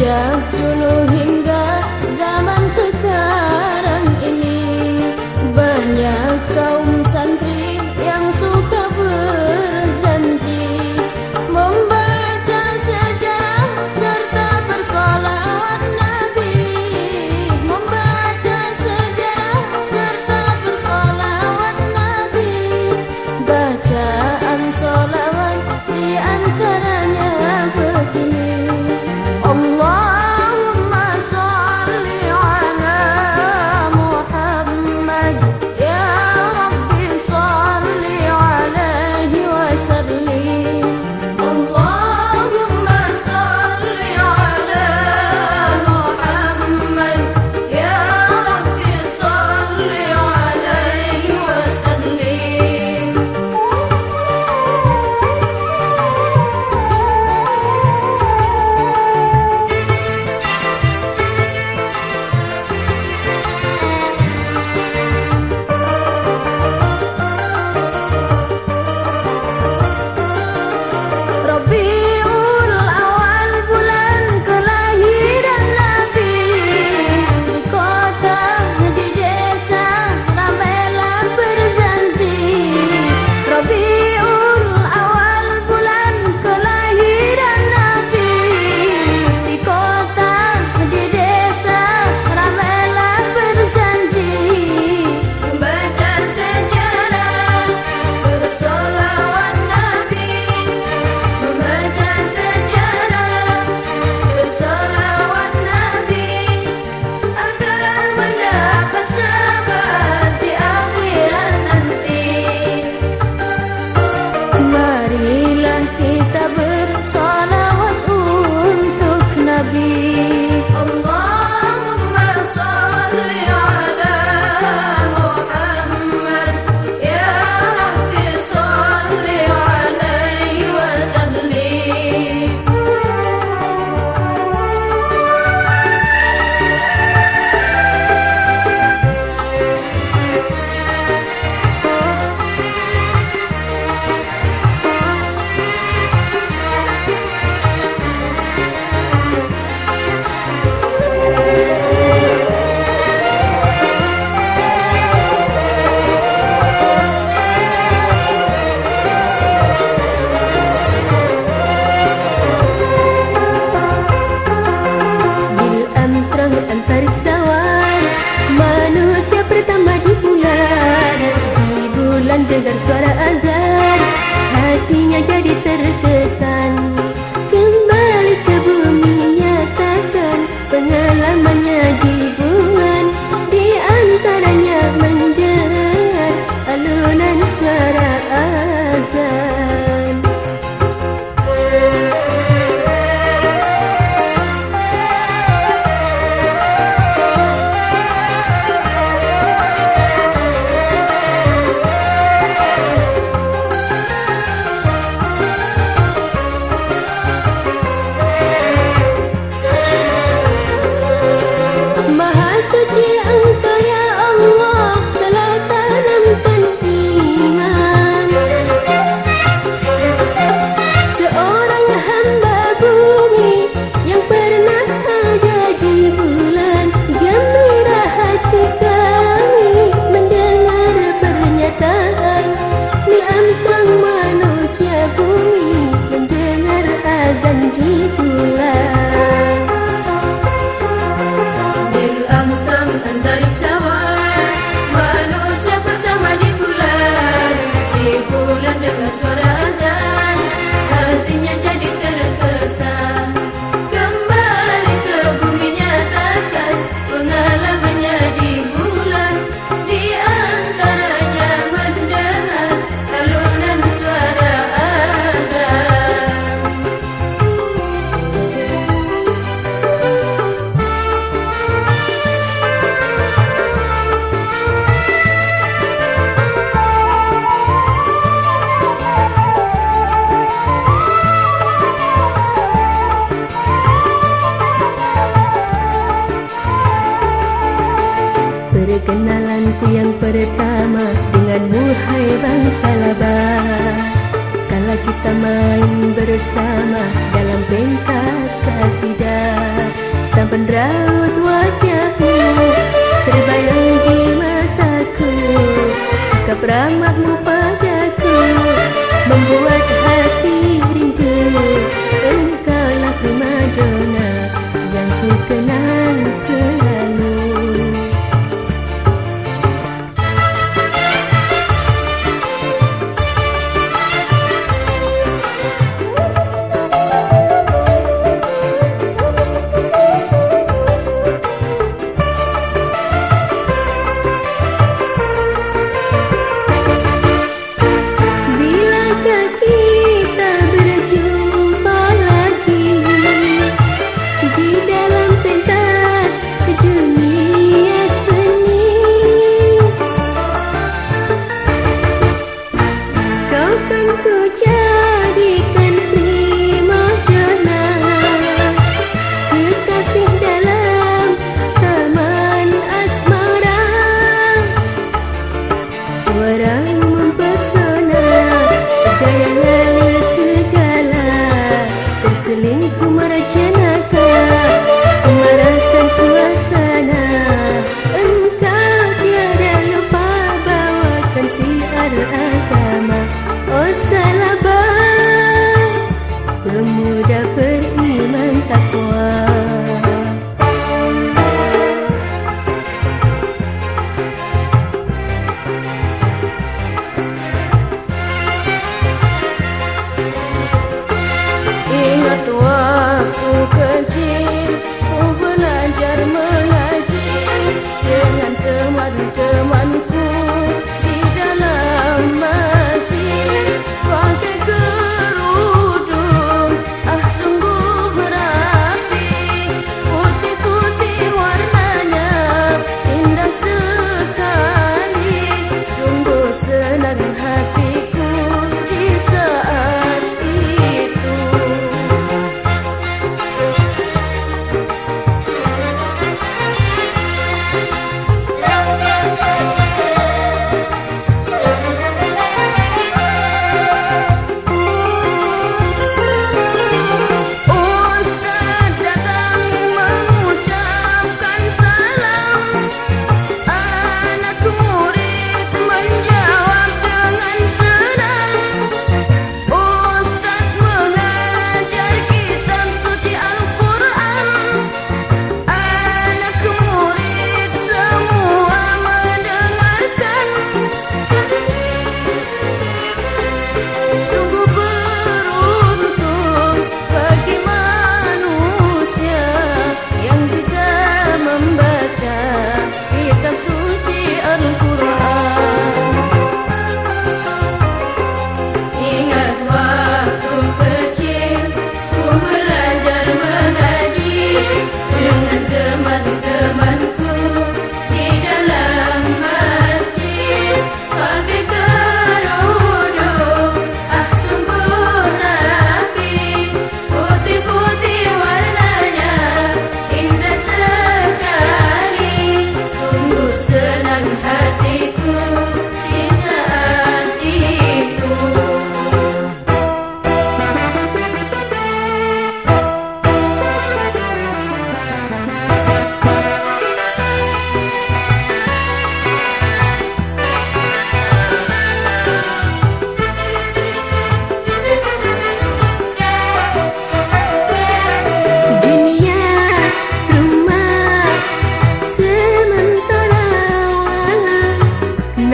Sejak dulu kita main bersama dalam pentas kasidah. Tampan raut wajahmu terbayang di mataku. Sikap ramahmu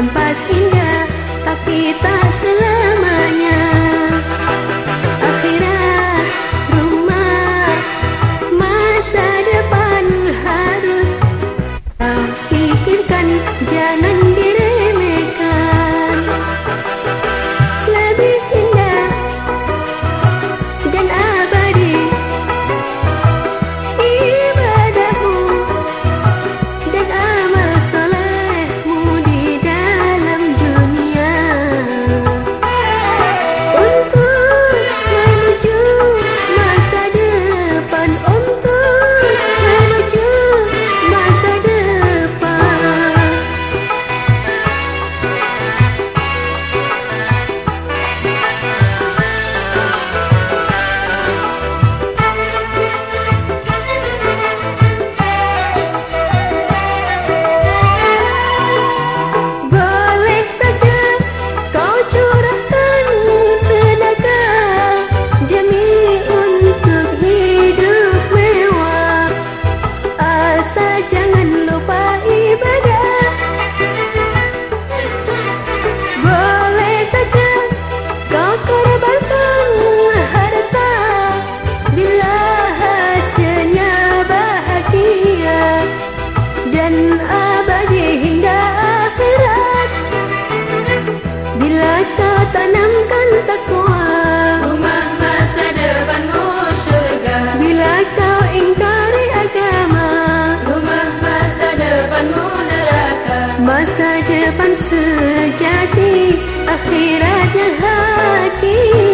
nampak indah tapi tak sejati akhiratnya hakiki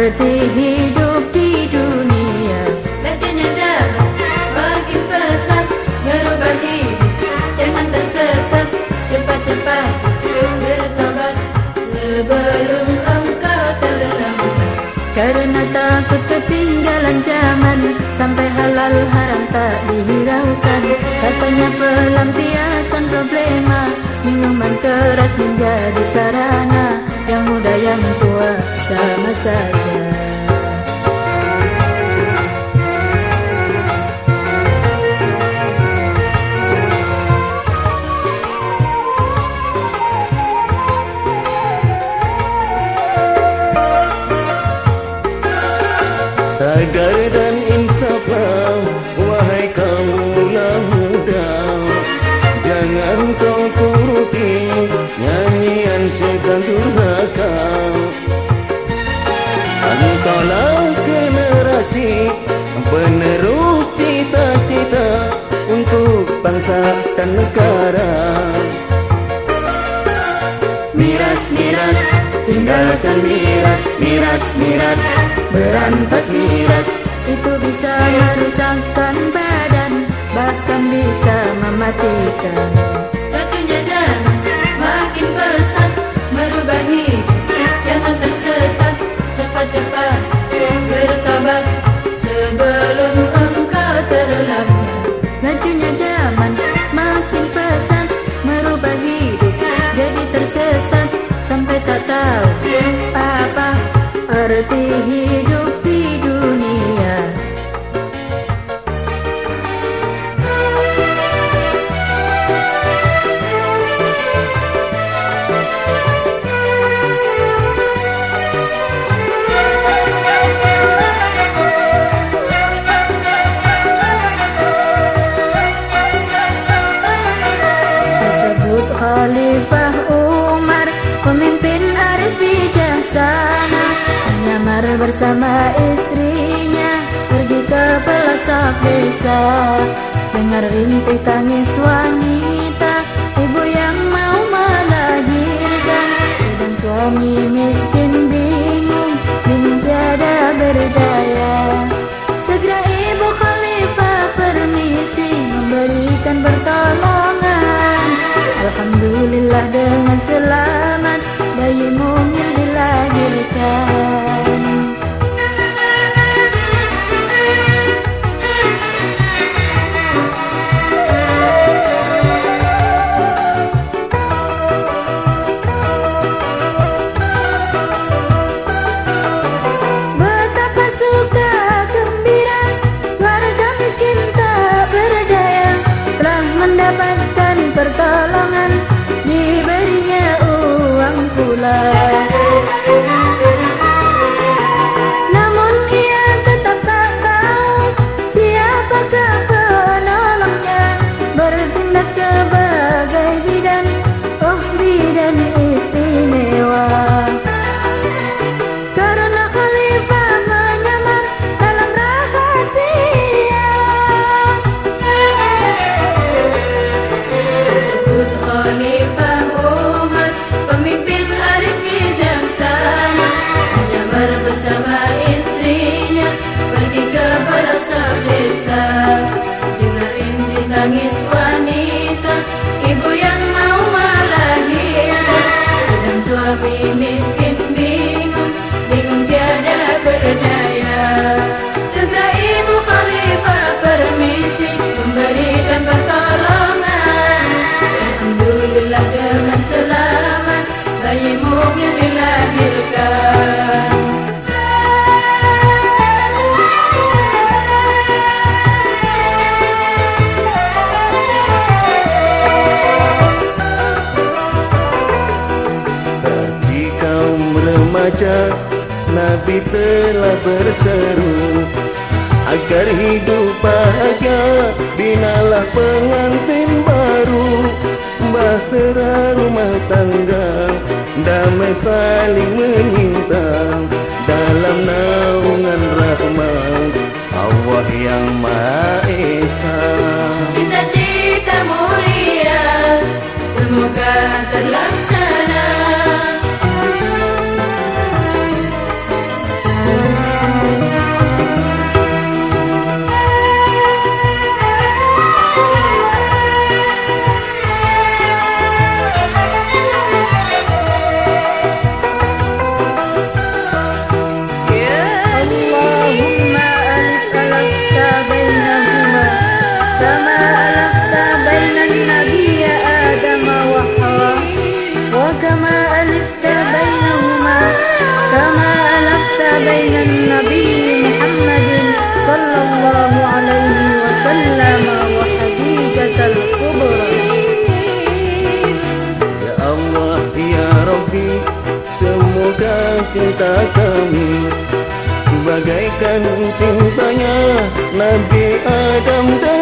arti negara Miras, miras, tinggalkan miras, miras, miras Berantas miras, itu bisa merusakkan badan Bahkan bisa mematikan. Racunnya zaman makin pesat merubah hidup. Jangan tersesat cepat-cepat bertobat sebelum engkau terlambat. Lajunya zaman tak tahu apa arti hidup bersama istrinya Pergi ke pelosok desa. Dengar rintih tangis wanita Ibu yang mau melahirkan Sedang suami miskin bingung Bingung tiada berdaya. Segera ibu khalifah permisi Memberikan pertolongan. Alhamdulillah dengan selamat Bayi mungil dilahirkan Believe remaja Nabi telah berseru Agar hidup bahagia Binalah pengantin baru Bahtera rumah tangga Damai saling menyinta Dalam naungan rahmat Allah yang Maha Esa. Cita-cita mulia semoga terlaksana cinta kami. Bagaikan cintanya Nabi Adam dan